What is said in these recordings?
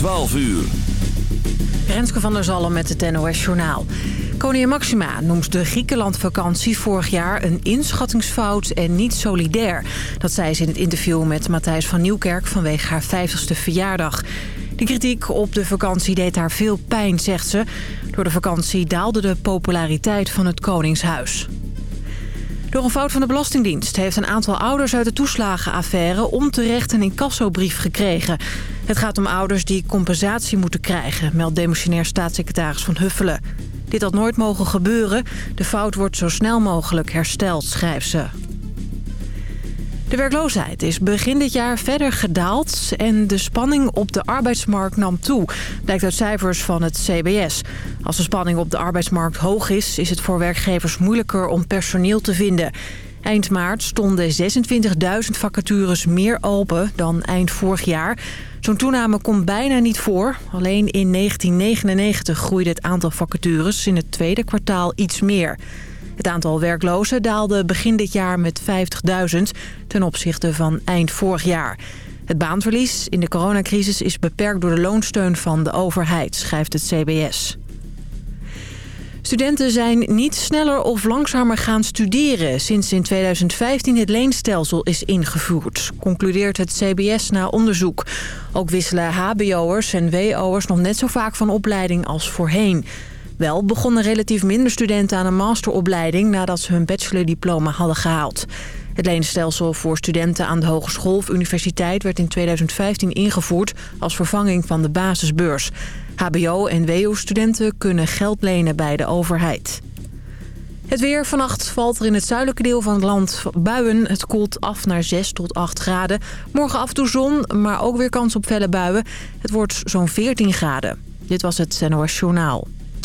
12 uur. Renske van der Zalm met het NOS Journaal. Koningin Maxima noemt de Griekenlandvakantie vorig jaar een inschattingsfout en niet solidair. Dat zei ze in het interview met Matthijs van Nieuwkerk vanwege haar 50ste verjaardag. De kritiek op de vakantie deed haar veel pijn, zegt ze. Door de vakantie daalde de populariteit van het Koningshuis. Door een fout van de Belastingdienst heeft een aantal ouders uit de toeslagenaffaire onterecht een incassobrief gekregen. Het gaat om ouders die compensatie moeten krijgen, meldt demissionair staatssecretaris Van Huffelen. Dit had nooit mogen gebeuren. De fout wordt zo snel mogelijk hersteld, schrijft ze. De werkloosheid is begin dit jaar verder gedaald en de spanning op de arbeidsmarkt nam toe, blijkt uit cijfers van het CBS. Als de spanning op de arbeidsmarkt hoog is, is het voor werkgevers moeilijker om personeel te vinden. Eind maart stonden 26.000 vacatures meer open dan eind vorig jaar. Zo'n toename komt bijna niet voor. Alleen in 1999 groeide het aantal vacatures in het tweede kwartaal iets meer. Het aantal werklozen daalde begin dit jaar met 50.000 ten opzichte van eind vorig jaar. Het baanverlies in de coronacrisis is beperkt door de loonsteun van de overheid, schrijft het CBS. Studenten zijn niet sneller of langzamer gaan studeren... sinds in 2015 het leenstelsel is ingevoerd, concludeert het CBS na onderzoek. Ook wisselen hbo'ers en wo'ers nog net zo vaak van opleiding als voorheen. Wel begonnen relatief minder studenten aan een masteropleiding... nadat ze hun bachelordiploma hadden gehaald. Het leenstelsel voor studenten aan de hogeschool of universiteit... werd in 2015 ingevoerd als vervanging van de basisbeurs. HBO- en WO-studenten kunnen geld lenen bij de overheid. Het weer. Vannacht valt er in het zuidelijke deel van het land buien. Het koelt af naar 6 tot 8 graden. Morgen af toe zon, maar ook weer kans op felle buien. Het wordt zo'n 14 graden. Dit was het NOS Journaal.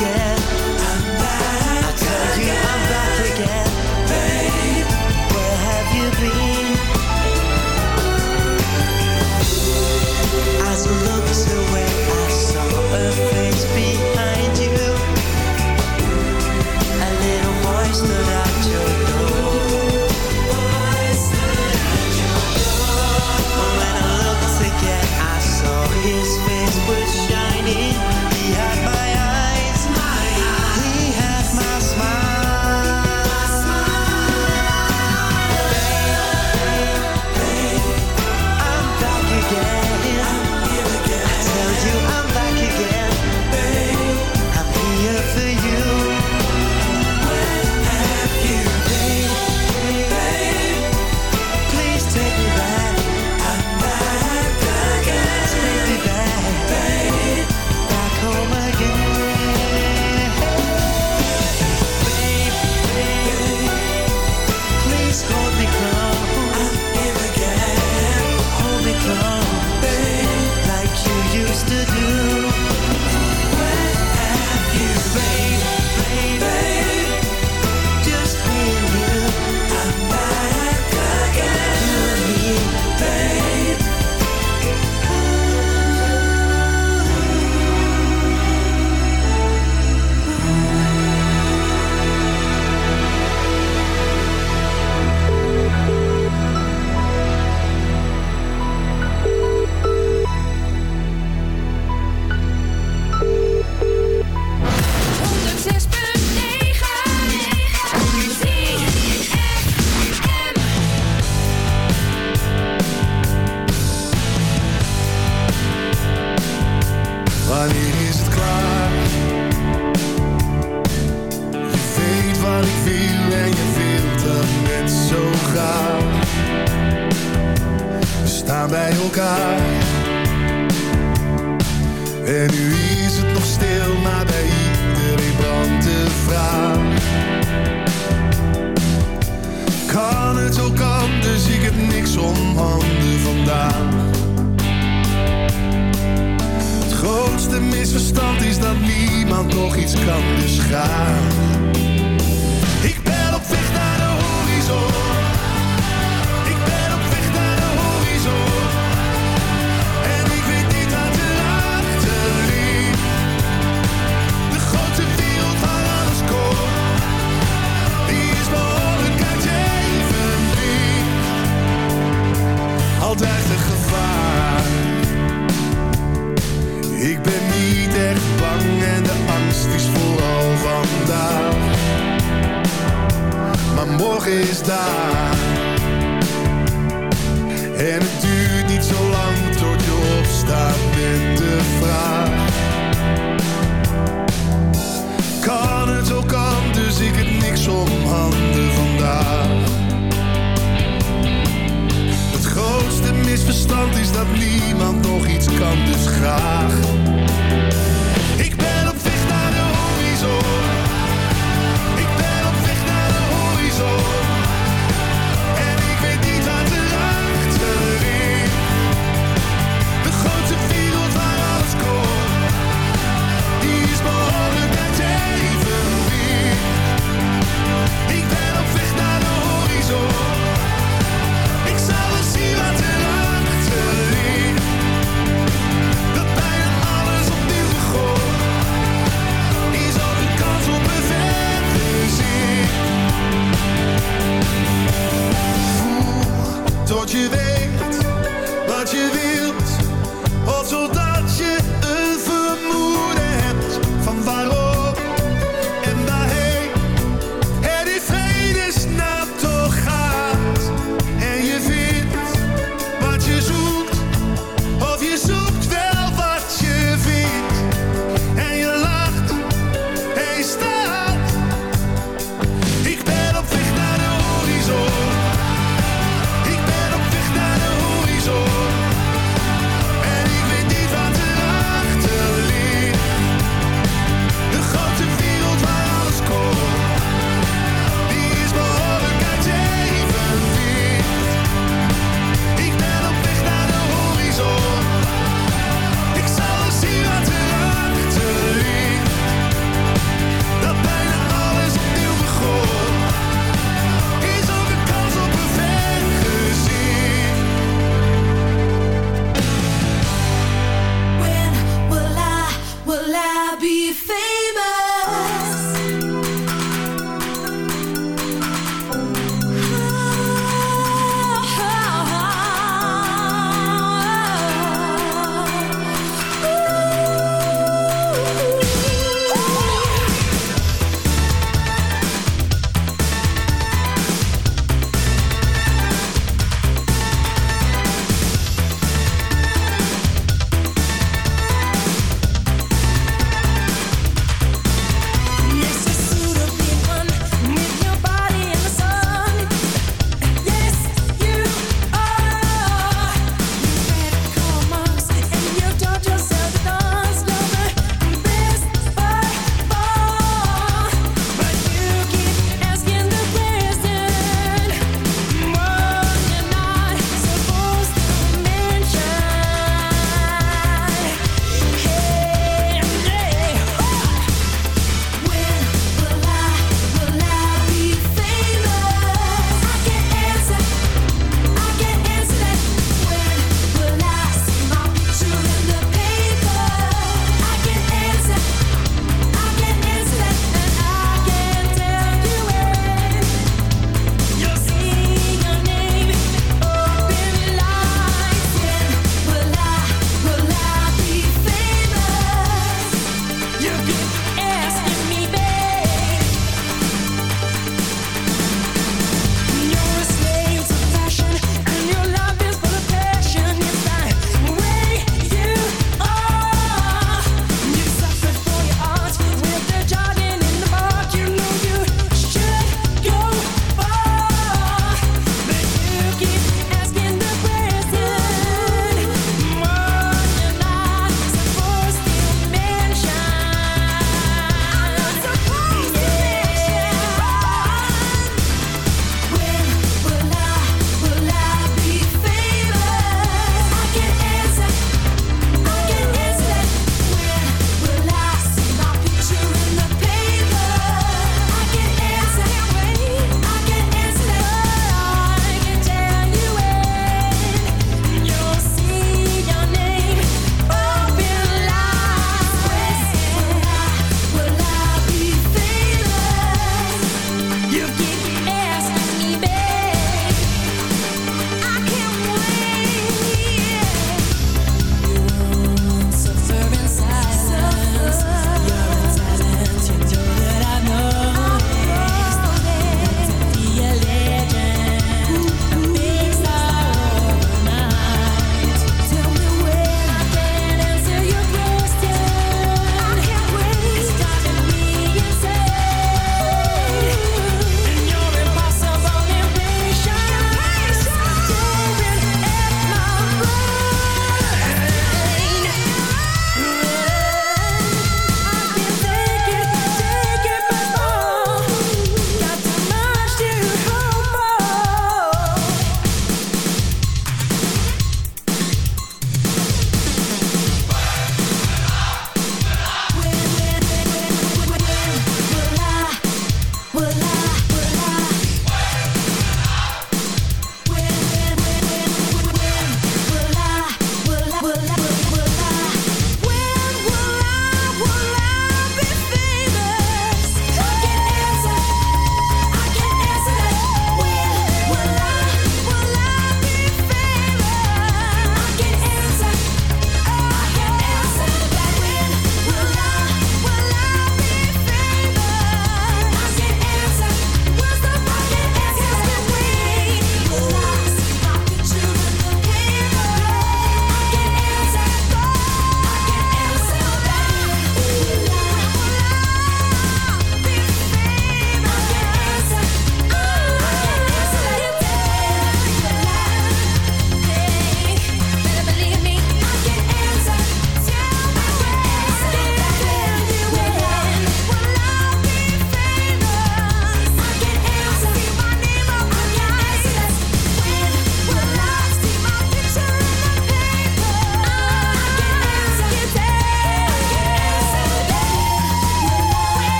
Again.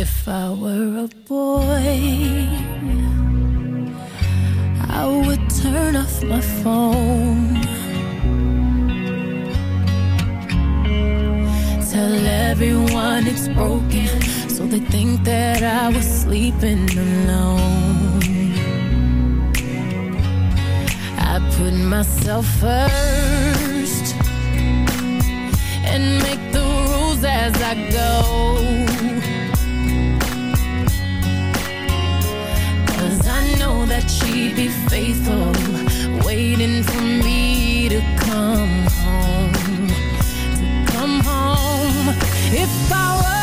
If I were a boy, I would turn off my phone. Tell everyone it's broken, so they think that I was sleeping alone. I put myself first and make the rules as I go. Cause I know that she'd be faithful, waiting for me to come home. To come home. If I were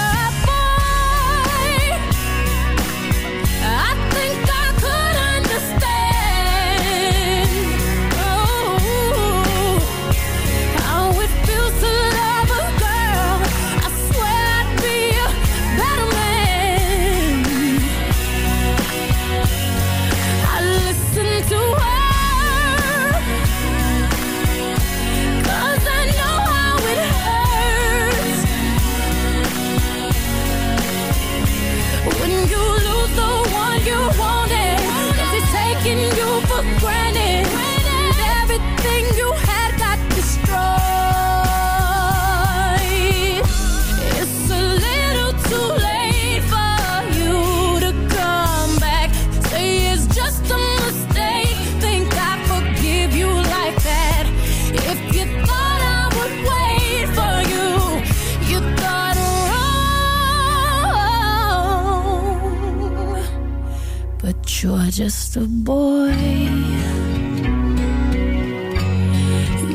But you're just a boy.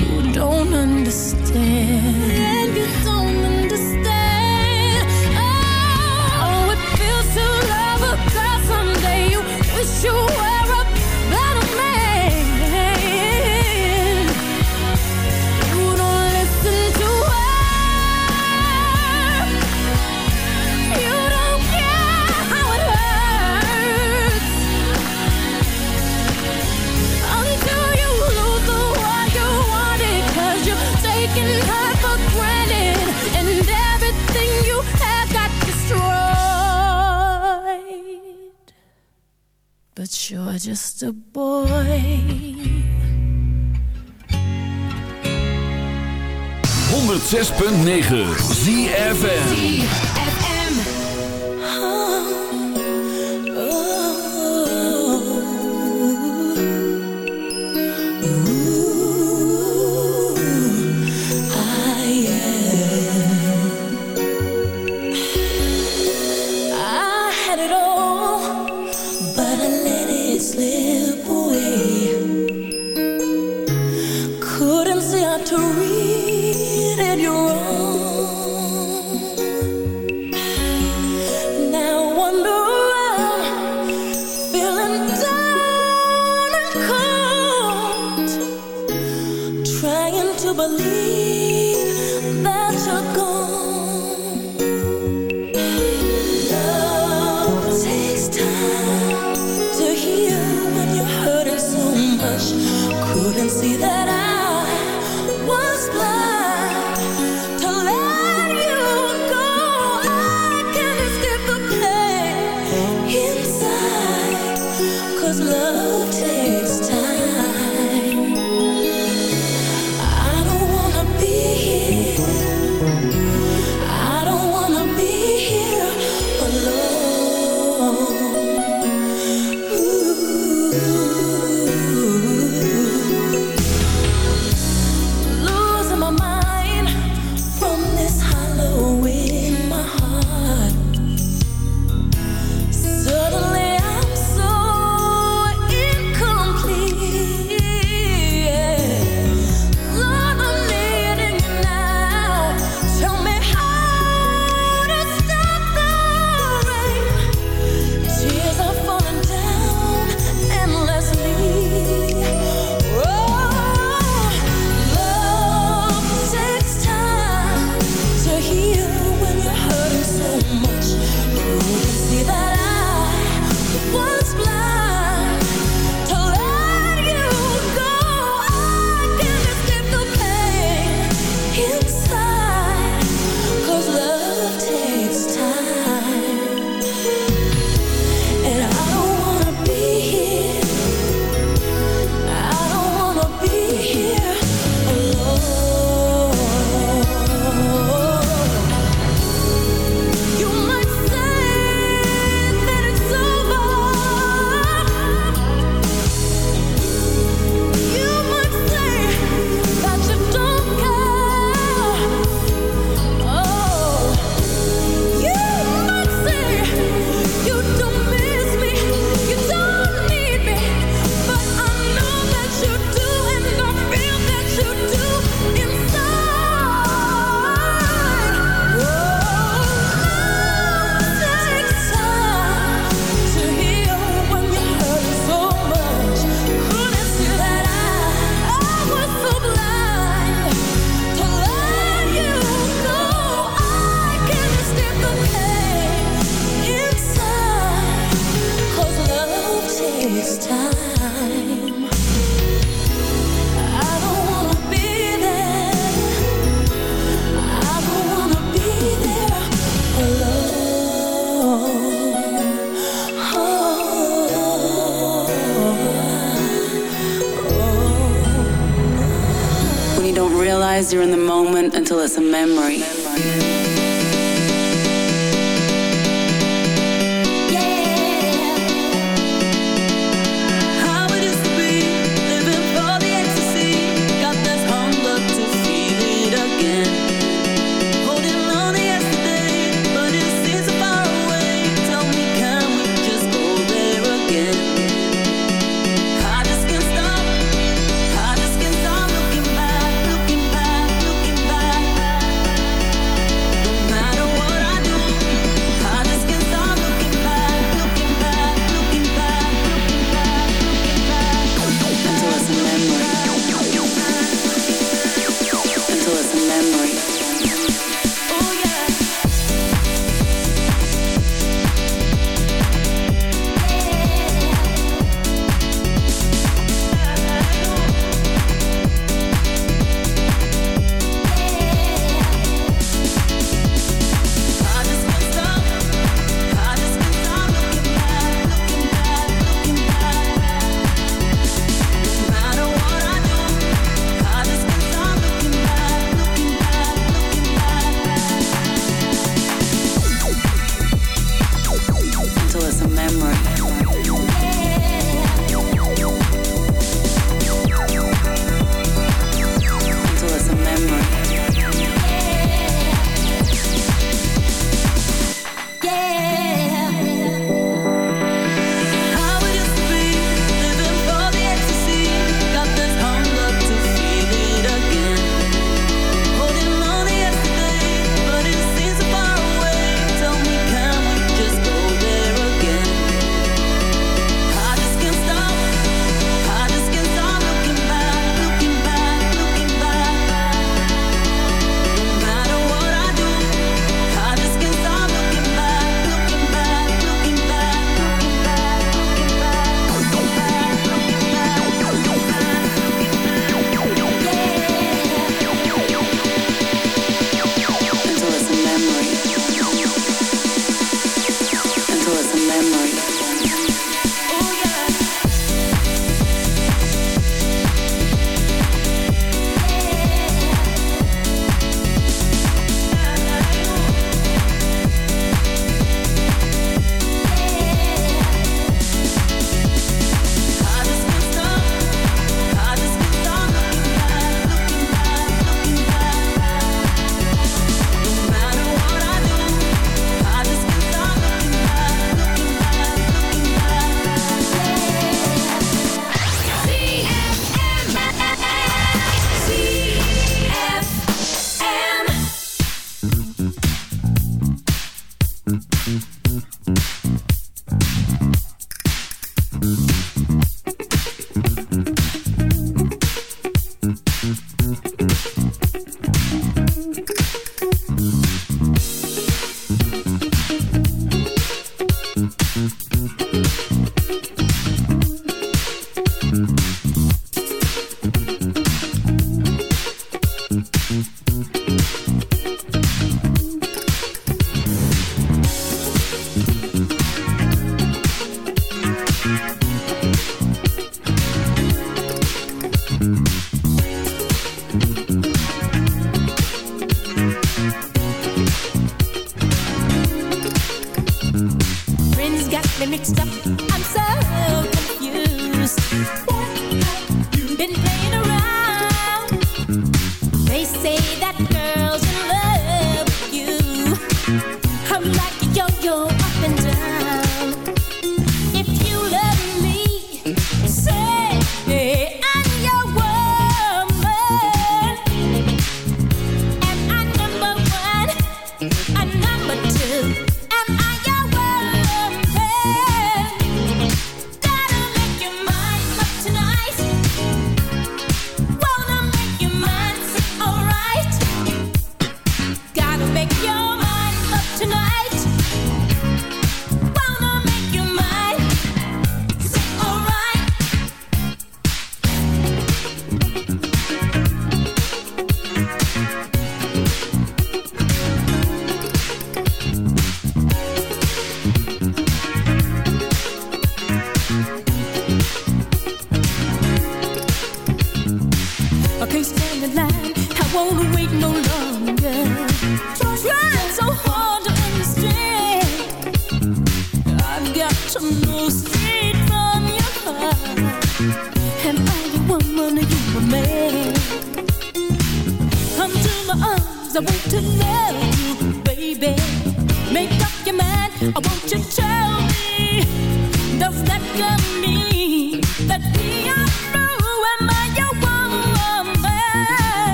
You don't understand. And you don't you're just a boy. 106.9 ZFM.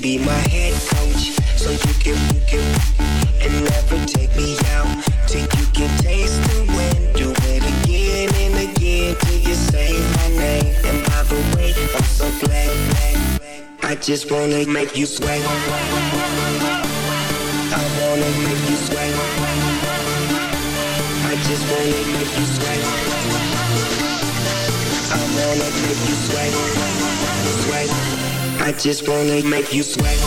be my head coach so you can, you can, and never take me out till you can taste the wind. Do it again and again till you say my name. And by the way, I'm so black, black. I just wanna make you sway. I wanna make you sway. I just wanna make you sway. I wanna make you sway, sway. I just wanna make you sweat.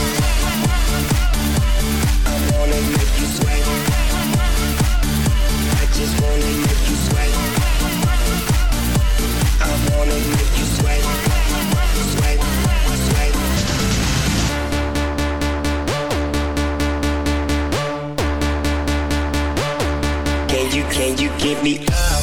I wanna make you sweat. I just wanna make you sweat. I wanna make you sweat. Sweat, sweat. Can you, can you give me up?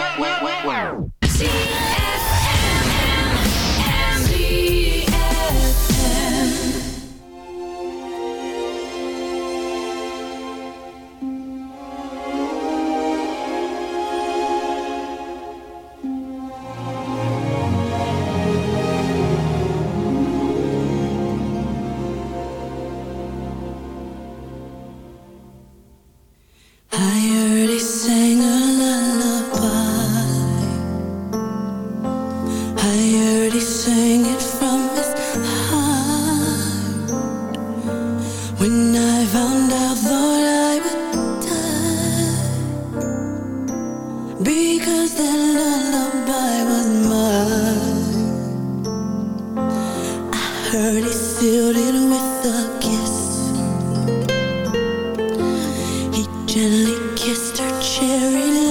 hurt, he sealed it with a kiss He gently kissed her cherry lips.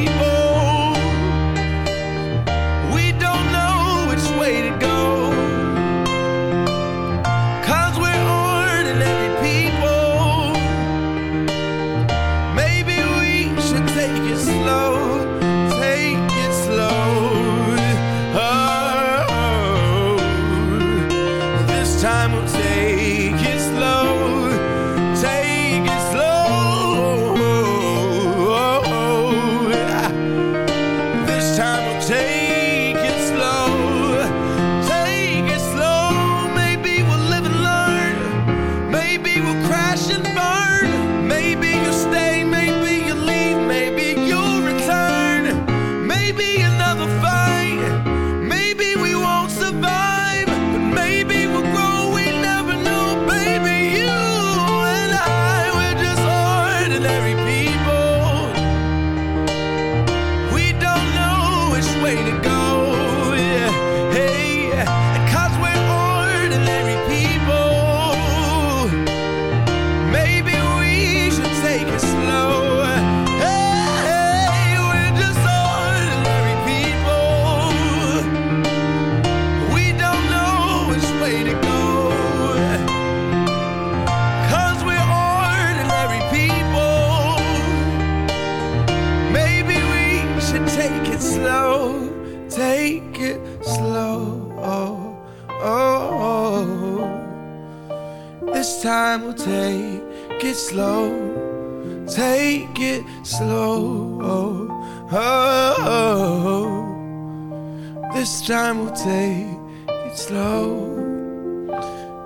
people.